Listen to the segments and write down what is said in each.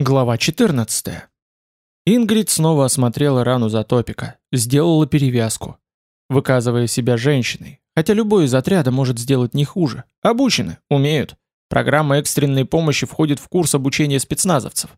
Глава 14. Ингрид снова осмотрела рану Затопика, сделала перевязку, выказывая себя женщиной, хотя любой из отряда может сделать не хуже. Обучены, умеют. Программа экстренной помощи входит в курс обучения спецназовцев.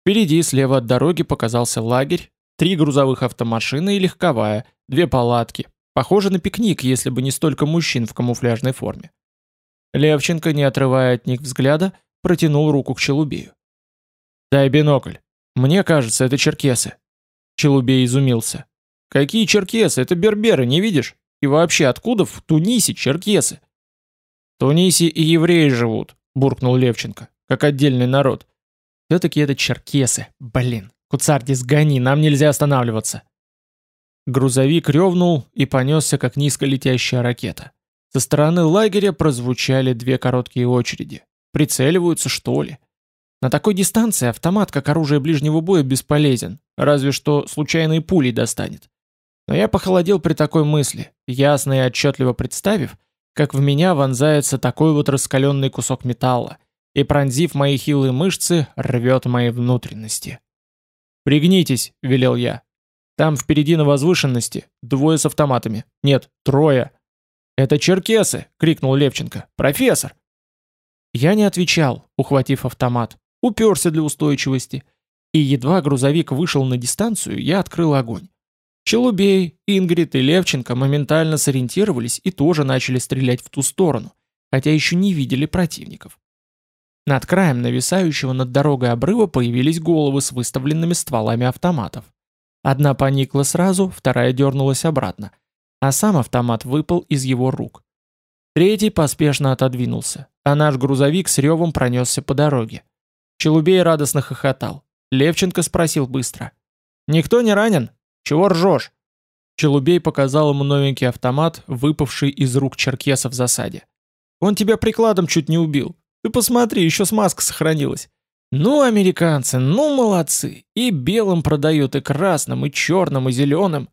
Впереди, слева от дороги, показался лагерь, три грузовых автомашины и легковая, две палатки. Похоже на пикник, если бы не столько мужчин в камуфляжной форме. Левченко, не отрывая от них взгляда, протянул руку к Челубею. «Дай бинокль. Мне кажется, это черкесы». Челубей изумился. «Какие черкесы? Это берберы, не видишь? И вообще, откуда в Тунисе черкесы?» «В Тунисе и евреи живут», — буркнул Левченко, как отдельный народ. «Все-таки это черкесы. Блин, Куцарди, сгони, нам нельзя останавливаться». Грузовик ревнул и понесся, как низко летящая ракета. Со стороны лагеря прозвучали две короткие очереди. Прицеливаются, что ли? На такой дистанции автомат как оружие ближнего боя бесполезен, разве что случайные пули достанет. Но я похолодел при такой мысли, ясно и отчетливо представив, как в меня вонзается такой вот раскаленный кусок металла и, пронзив мои хилые мышцы, рвет мои внутренности. «Пригнитесь», — велел я. «Там впереди на возвышенности двое с автоматами. Нет, трое». «Это черкесы!» — крикнул Левченко. «Профессор!» Я не отвечал, ухватив автомат уперся для устойчивости, и едва грузовик вышел на дистанцию, я открыл огонь. Челубей, Ингрид и Левченко моментально сориентировались и тоже начали стрелять в ту сторону, хотя еще не видели противников. Над краем нависающего над дорогой обрыва появились головы с выставленными стволами автоматов. Одна поникла сразу, вторая дернулась обратно, а сам автомат выпал из его рук. Третий поспешно отодвинулся, а наш грузовик с ревом пронесся по дороге. Челубей радостно хохотал. Левченко спросил быстро. «Никто не ранен? Чего ржешь?» Челубей показал ему новенький автомат, выпавший из рук черкеса в засаде. «Он тебя прикладом чуть не убил. Ты посмотри, еще смазка сохранилась. Ну, американцы, ну молодцы. И белым продают, и красным, и черным, и зеленым».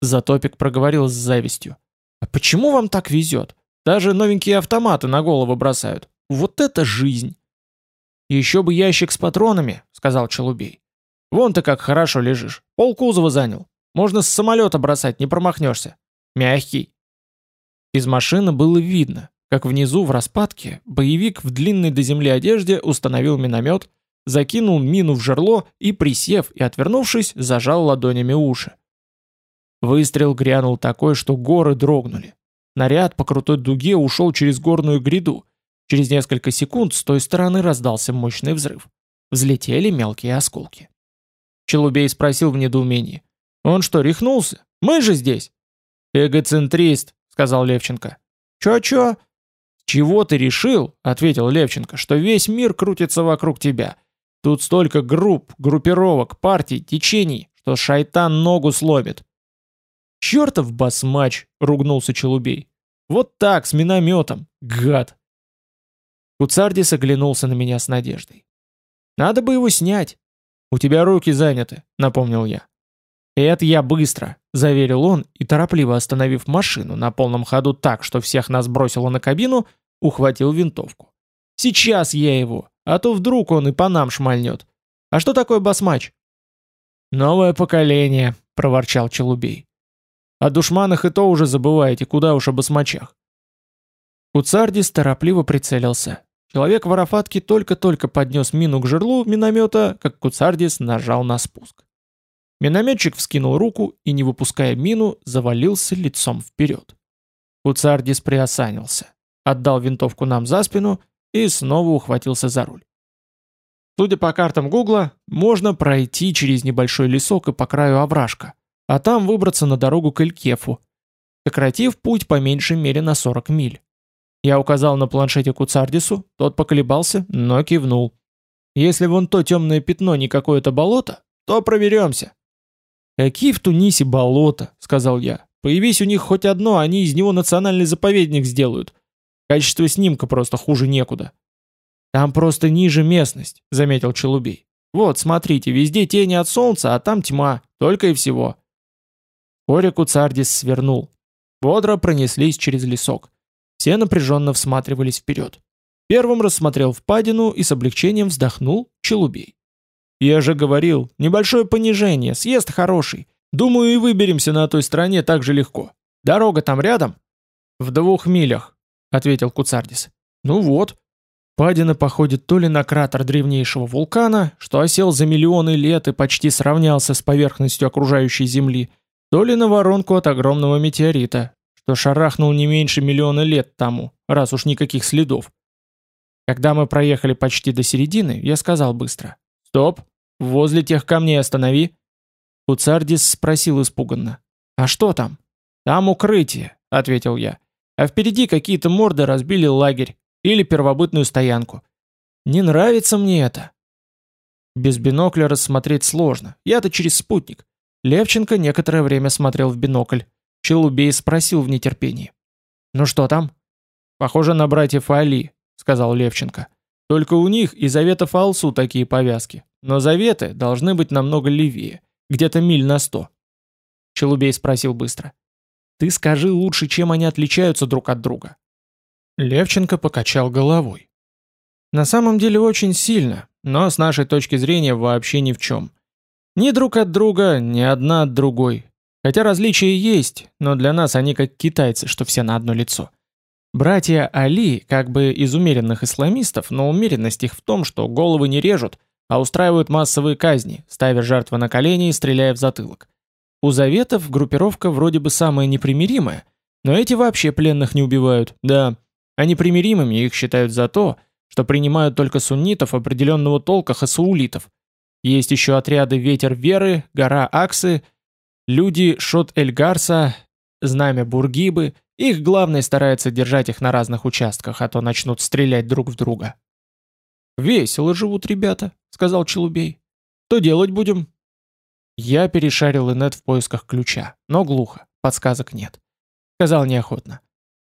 Затопик проговорил с завистью. «А почему вам так везет? Даже новенькие автоматы на голову бросают. Вот это жизнь!» «Еще бы ящик с патронами», — сказал Челубей. «Вон ты как хорошо лежишь. Пол кузова занял. Можно с самолета бросать, не промахнешься. Мягкий». Из машины было видно, как внизу в распадке боевик в длинной до земли одежде установил миномет, закинул мину в жерло и, присев и отвернувшись, зажал ладонями уши. Выстрел грянул такой, что горы дрогнули. Наряд по крутой дуге ушел через горную гряду, Через несколько секунд с той стороны раздался мощный взрыв. Взлетели мелкие осколки. Челубей спросил в недоумении. «Он что, рехнулся? Мы же здесь!» «Эгоцентрист», — сказал Левченко. «Чё-чё?» «Чего ты решил?» — ответил Левченко, «что весь мир крутится вокруг тебя. Тут столько групп, группировок, партий, течений, что шайтан ногу сломит». «Чёртов басмач!» — ругнулся Челубей. «Вот так, с минометом, гад!» Куцардис оглянулся на меня с надеждой. «Надо бы его снять». «У тебя руки заняты», — напомнил я. «Это я быстро», — заверил он и, торопливо остановив машину на полном ходу так, что всех нас бросило на кабину, ухватил винтовку. «Сейчас я его, а то вдруг он и по нам шмальнет. А что такое басмач?» «Новое поколение», — проворчал Челубей. «О душманах и то уже забываете, куда уж о басмачах. Куцардис торопливо прицелился. Человек в арафатке только-только поднес мину к жерлу миномета, как Куцардис нажал на спуск. Минометчик вскинул руку и, не выпуская мину, завалился лицом вперед. Куцардис приосанился, отдал винтовку нам за спину и снова ухватился за руль. Судя по картам Гугла, можно пройти через небольшой лесок и по краю овражка, а там выбраться на дорогу к Элькефу, сократив путь по меньшей мере на 40 миль. Я указал на планшете Куцардису, тот поколебался, но кивнул. Если вон то темное пятно не какое-то болото, то проверемся. «Какие в Тунисе болота?» — сказал я. «Появись у них хоть одно, они из него национальный заповедник сделают. Качество снимка просто хуже некуда». «Там просто ниже местность», — заметил Челубей. «Вот, смотрите, везде тени от солнца, а там тьма, только и всего». Вскоре Куцардис свернул. Бодро пронеслись через лесок. Все напряженно всматривались вперед. Первым рассмотрел впадину и с облегчением вздохнул Челубей. «Я же говорил, небольшое понижение, съезд хороший. Думаю, и выберемся на той стороне так же легко. Дорога там рядом?» «В двух милях», — ответил Куцардис. «Ну вот». Падина походит то ли на кратер древнейшего вулкана, что осел за миллионы лет и почти сравнялся с поверхностью окружающей Земли, то ли на воронку от огромного метеорита, что шарахнул не меньше миллиона лет тому, раз уж никаких следов. Когда мы проехали почти до середины, я сказал быстро. «Стоп! Возле тех камней останови!» Куцардис спросил испуганно. «А что там?» «Там укрытие», — ответил я. «А впереди какие-то морды разбили лагерь или первобытную стоянку. Не нравится мне это». Без бинокля рассмотреть сложно, я-то через спутник. Левченко некоторое время смотрел в бинокль. Челубей спросил в нетерпении. «Ну что там?» «Похоже на братьев Али», — сказал Левченко. «Только у них и Заветов Алсу такие повязки. Но Заветы должны быть намного левее, где-то миль на сто». Челубей спросил быстро. «Ты скажи лучше, чем они отличаются друг от друга». Левченко покачал головой. «На самом деле очень сильно, но с нашей точки зрения вообще ни в чем. Ни друг от друга, ни одна от другой. Хотя различия есть, но для нас они как китайцы, что все на одно лицо. Братья Али как бы из умеренных исламистов, но умеренность их в том, что головы не режут, а устраивают массовые казни, ставя жертвы на колени и стреляя в затылок. У Заветов группировка вроде бы самая непримиримая, но эти вообще пленных не убивают, да. А непримиримыми их считают за то, что принимают только суннитов определенного толка хасаулитов. Есть еще отряды «Ветер Веры», «Гора Аксы», Люди Шот-Эльгарса, знамя Бургибы, их главный старается держать их на разных участках, а то начнут стрелять друг в друга. «Весело живут ребята», — сказал Челубей. «Что делать будем?» Я перешарил инет в поисках ключа, но глухо, подсказок нет. Сказал неохотно.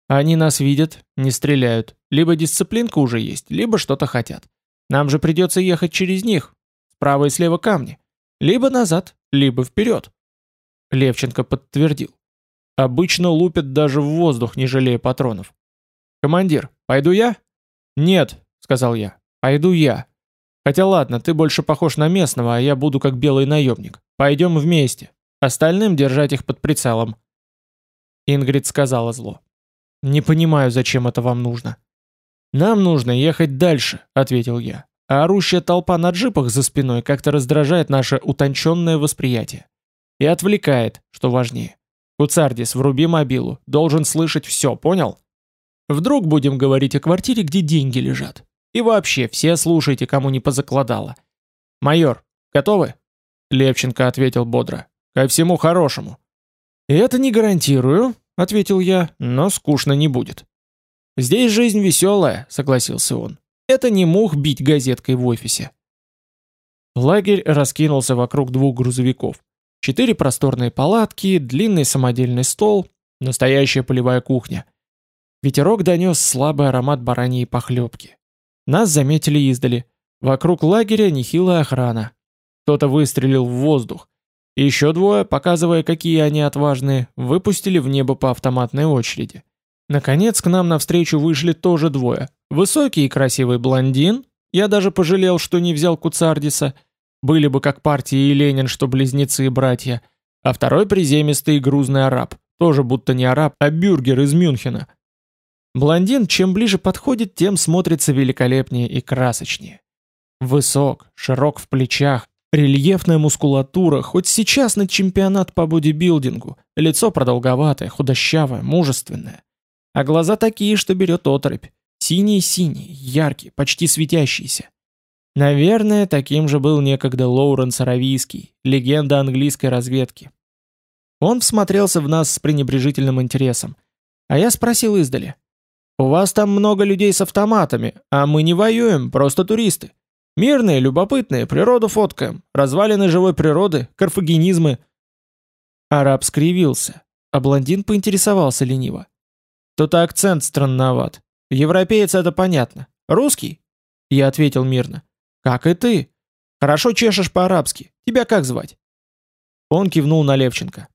Они нас видят, не стреляют. Либо дисциплинка уже есть, либо что-то хотят. Нам же придется ехать через них. Справа и слева камни. Либо назад, либо вперед. Левченко подтвердил. Обычно лупят даже в воздух, не жалея патронов. «Командир, пойду я?» «Нет», — сказал я, — «пойду я. Хотя ладно, ты больше похож на местного, а я буду как белый наемник. Пойдем вместе. Остальным держать их под прицелом». Ингрид сказала зло. «Не понимаю, зачем это вам нужно». «Нам нужно ехать дальше», — ответил я. «А орущая толпа на джипах за спиной как-то раздражает наше утонченное восприятие. И отвлекает, что важнее. Куцардис, вруби мобилу, должен слышать все, понял? Вдруг будем говорить о квартире, где деньги лежат. И вообще, все слушайте, кому не позакладало. Майор, готовы? Левченко ответил бодро. Ко всему хорошему. Это не гарантирую, ответил я, но скучно не будет. Здесь жизнь веселая, согласился он. Это не мух бить газеткой в офисе. Лагерь раскинулся вокруг двух грузовиков. Четыре просторные палатки, длинный самодельный стол, настоящая полевая кухня. Ветерок донес слабый аромат бараньей похлебки. Нас заметили издали. Вокруг лагеря нехилая охрана. Кто-то выстрелил в воздух. Еще двое, показывая, какие они отважные, выпустили в небо по автоматной очереди. Наконец к нам навстречу вышли тоже двое. Высокий и красивый блондин, я даже пожалел, что не взял Куцардиса, были бы как партия и Ленин, что близнецы и братья. А второй приземистый и грузный араб. Тоже будто не араб, а бюргер из Мюнхена. Блондин, чем ближе подходит, тем смотрится великолепнее и красочнее. Высок, широк в плечах, рельефная мускулатура, хоть сейчас на чемпионат по бодибилдингу, лицо продолговатое, худощавое, мужественное. А глаза такие, что берет оторопь. Синие-синие, яркие, почти светящиеся. Наверное, таким же был некогда Лоуренс Аравийский, легенда английской разведки. Он всмотрелся в нас с пренебрежительным интересом. А я спросил издали. «У вас там много людей с автоматами, а мы не воюем, просто туристы. Мирные, любопытные, природу фоткаем, развалины живой природы, карфагенизмы». Араб скривился, а блондин поинтересовался лениво. «Тут акцент странноват. Европеец это понятно. Русский?» Я ответил мирно. «Как и ты. Хорошо чешешь по-арабски. Тебя как звать?» Он кивнул на Левченко.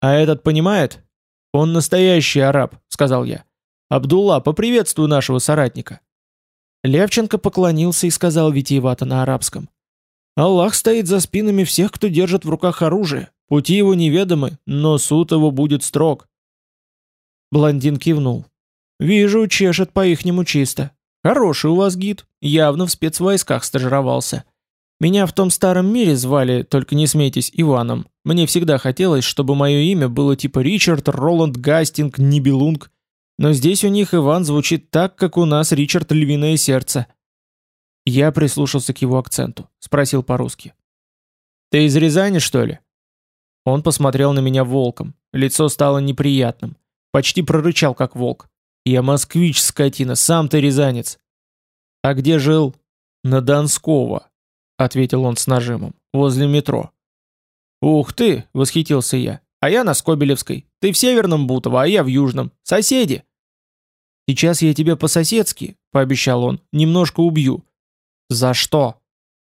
«А этот понимает?» «Он настоящий араб», — сказал я. «Абдулла, поприветствуй нашего соратника». Левченко поклонился и сказал витиевато на арабском. «Аллах стоит за спинами всех, кто держит в руках оружие. Пути его неведомы, но суд его будет строг». Блондин кивнул. «Вижу, чешет по-ихнему чисто. Хороший у вас гид, явно в спецвойсках стажировался. Меня в том старом мире звали, только не смейтесь, Иваном. Мне всегда хотелось, чтобы мое имя было типа Ричард, Роланд, Гастинг, Нибелунг. Но здесь у них Иван звучит так, как у нас Ричард Львиное Сердце. Я прислушался к его акценту, спросил по-русски. «Ты из Рязани, что ли?» Он посмотрел на меня волком, лицо стало неприятным. Почти прорычал, как волк. «Я москвич, скотина, сам ты рязанец». «А где жил?» «На Донского», — ответил он с нажимом, — «возле метро». «Ух ты!» — восхитился я. «А я на Скобелевской. Ты в Северном Бутово, а я в Южном. Соседи!» «Сейчас я тебя по-соседски», — пообещал он, — «немножко убью». «За что?»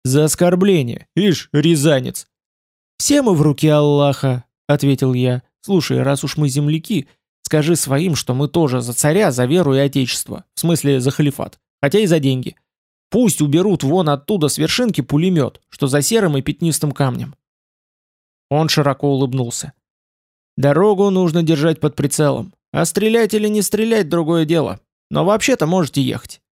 «За оскорбление. Ишь, рязанец». «Все мы в руке Аллаха», — ответил я. «Слушай, раз уж мы земляки, скажи своим, что мы тоже за царя, за веру и отечество. В смысле, за халифат. Хотя и за деньги. Пусть уберут вон оттуда с вершинки пулемет, что за серым и пятнистым камнем. Он широко улыбнулся. Дорогу нужно держать под прицелом. А стрелять или не стрелять – другое дело. Но вообще-то можете ехать.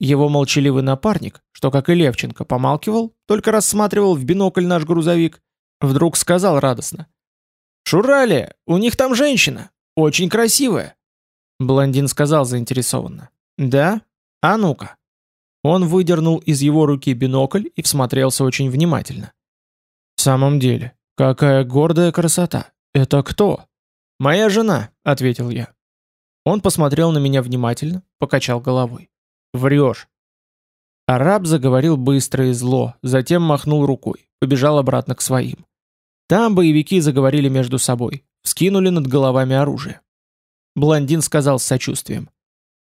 Его молчаливый напарник, что, как и Левченко, помалкивал, только рассматривал в бинокль наш грузовик, вдруг сказал радостно. «Шурали, у них там женщина. Очень красивая». Блондин сказал заинтересованно. «Да? А ну-ка». Он выдернул из его руки бинокль и всмотрелся очень внимательно. «В самом деле, какая гордая красота! Это кто?» «Моя жена», — ответил я. Он посмотрел на меня внимательно, покачал головой. «Врешь». Араб заговорил быстро и зло, затем махнул рукой, побежал обратно к своим. Там боевики заговорили между собой, вскинули над головами оружие. Блондин сказал с сочувствием.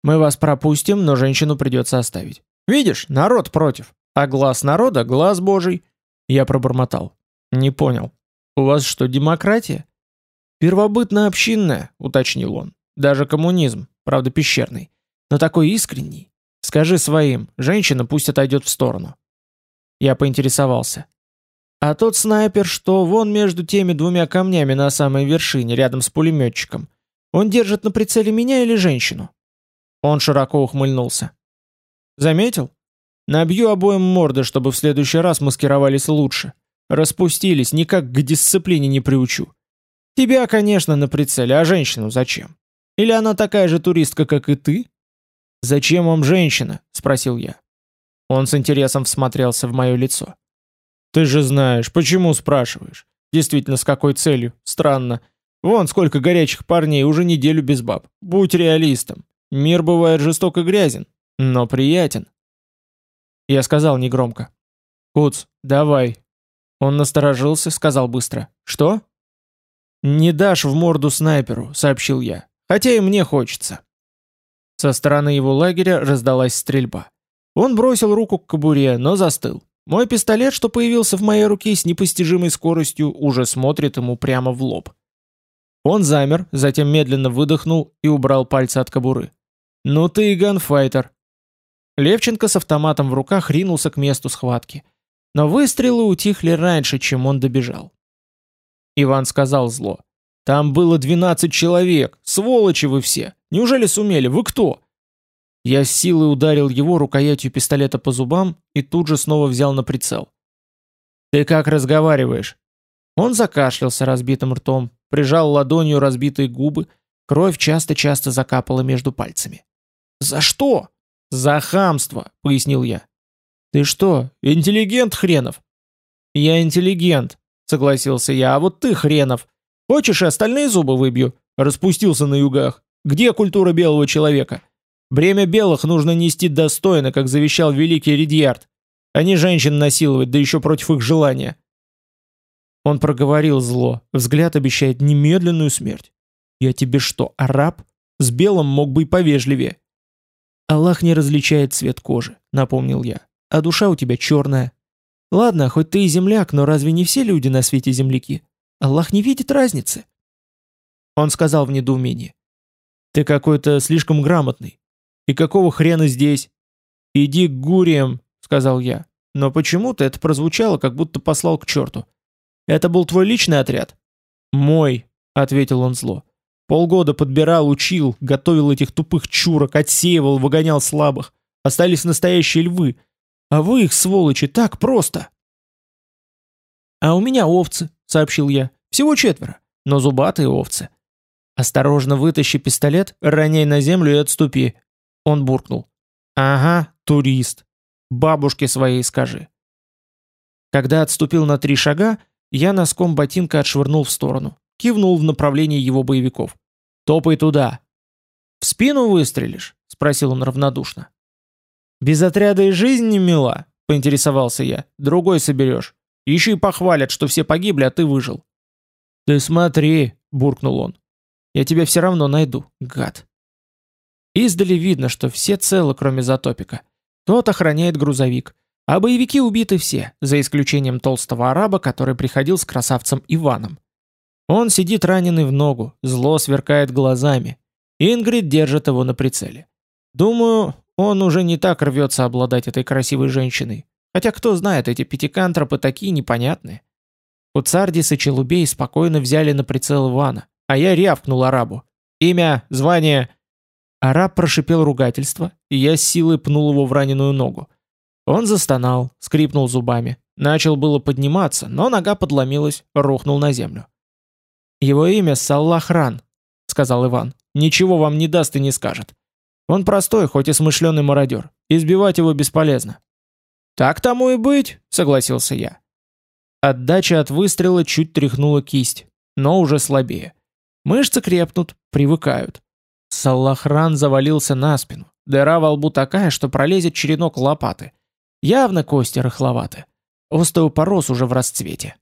«Мы вас пропустим, но женщину придется оставить. Видишь, народ против. А глаз народа — глаз божий. Я пробормотал. Не понял. У вас что, демократия? Первобытно-общинная, уточнил он. Даже коммунизм, правда пещерный. Но такой искренний. Скажи своим, женщина пусть отойдет в сторону. Я поинтересовался. А тот снайпер, что вон между теми двумя камнями на самой вершине, рядом с пулеметчиком, он держит на прицеле меня или женщину? Он широко ухмыльнулся. Заметил? Набью обоим морды, чтобы в следующий раз маскировались лучше. Распустились, никак к дисциплине не приучу. Тебя, конечно, на прицеле, а женщину зачем? Или она такая же туристка, как и ты? Зачем вам женщина? Спросил я. Он с интересом всмотрелся в мое лицо. Ты же знаешь, почему спрашиваешь? Действительно, с какой целью? Странно. Вон сколько горячих парней уже неделю без баб. Будь реалистом. Мир бывает жесток и грязен но приятен. Я сказал негромко. «Куц, давай». Он насторожился, сказал быстро. «Что?» «Не дашь в морду снайперу», — сообщил я. «Хотя и мне хочется». Со стороны его лагеря раздалась стрельба. Он бросил руку к кобуре, но застыл. Мой пистолет, что появился в моей руке с непостижимой скоростью, уже смотрит ему прямо в лоб. Он замер, затем медленно выдохнул и убрал пальцы от кобуры. «Ну ты и ганфайтер», Левченко с автоматом в руках ринулся к месту схватки. Но выстрелы утихли раньше, чем он добежал. Иван сказал зло. «Там было 12 человек! Сволочи вы все! Неужели сумели? Вы кто?» Я с силой ударил его рукоятью пистолета по зубам и тут же снова взял на прицел. «Ты как разговариваешь?» Он закашлялся разбитым ртом, прижал ладонью разбитые губы, кровь часто-часто закапала между пальцами. «За что?» «За хамство», — пояснил я. «Ты что, интеллигент хренов?» «Я интеллигент», — согласился я, — «а вот ты хренов. Хочешь, и остальные зубы выбью?» Распустился на югах. «Где культура белого человека? Бремя белых нужно нести достойно, как завещал великий Ридьярд, а не женщин насиловать, да еще против их желания». Он проговорил зло, взгляд обещает немедленную смерть. «Я тебе что, араб? С белым мог бы и повежливее». «Аллах не различает цвет кожи», — напомнил я. «А душа у тебя черная. Ладно, хоть ты и земляк, но разве не все люди на свете земляки? Аллах не видит разницы». Он сказал в недоумении. «Ты какой-то слишком грамотный. И какого хрена здесь?» «Иди к гуриям», — сказал я. Но почему-то это прозвучало, как будто послал к черту. «Это был твой личный отряд?» «Мой», — ответил он зло. «Полгода подбирал, учил, готовил этих тупых чурок, отсеивал, выгонял слабых. Остались настоящие львы. А вы их, сволочи, так просто!» «А у меня овцы», — сообщил я. «Всего четверо, но зубатые овцы». «Осторожно вытащи пистолет, роняй на землю и отступи». Он буркнул. «Ага, турист. Бабушке своей скажи». Когда отступил на три шага, я носком ботинка отшвырнул в сторону, кивнул в направлении его боевиков. «Топай туда!» «В спину выстрелишь?» — спросил он равнодушно. «Без отряда и жизнь не мила?» — поинтересовался я. «Другой соберешь. Еще и похвалят, что все погибли, а ты выжил». «Ты смотри!» — буркнул он. «Я тебя все равно найду, гад». Издали видно, что все целы, кроме Затопика. Тот охраняет грузовик. А боевики убиты все, за исключением толстого араба, который приходил с красавцем Иваном. Он сидит раненый в ногу, зло сверкает глазами. Ингрид держит его на прицеле. Думаю, он уже не так рвется обладать этой красивой женщиной. Хотя кто знает, эти пятикантропы такие непонятные. Уцардис и Челубей спокойно взяли на прицел Ивана, а я рявкнул арабу. Имя, звание, Араб прошипел ругательство, и я силой пнул его в раненую ногу. Он застонал, скрипнул зубами. Начал было подниматься, но нога подломилась, рухнул на землю. «Его имя Саллахран», — сказал Иван. «Ничего вам не даст и не скажет. Он простой, хоть и смышленый мародер. Избивать его бесполезно». «Так тому и быть», — согласился я. Отдача от выстрела чуть тряхнула кисть, но уже слабее. Мышцы крепнут, привыкают. Саллахран завалился на спину. Дыра во лбу такая, что пролезет черенок лопаты. Явно кости рыхловаты. Остеопороз уже в расцвете.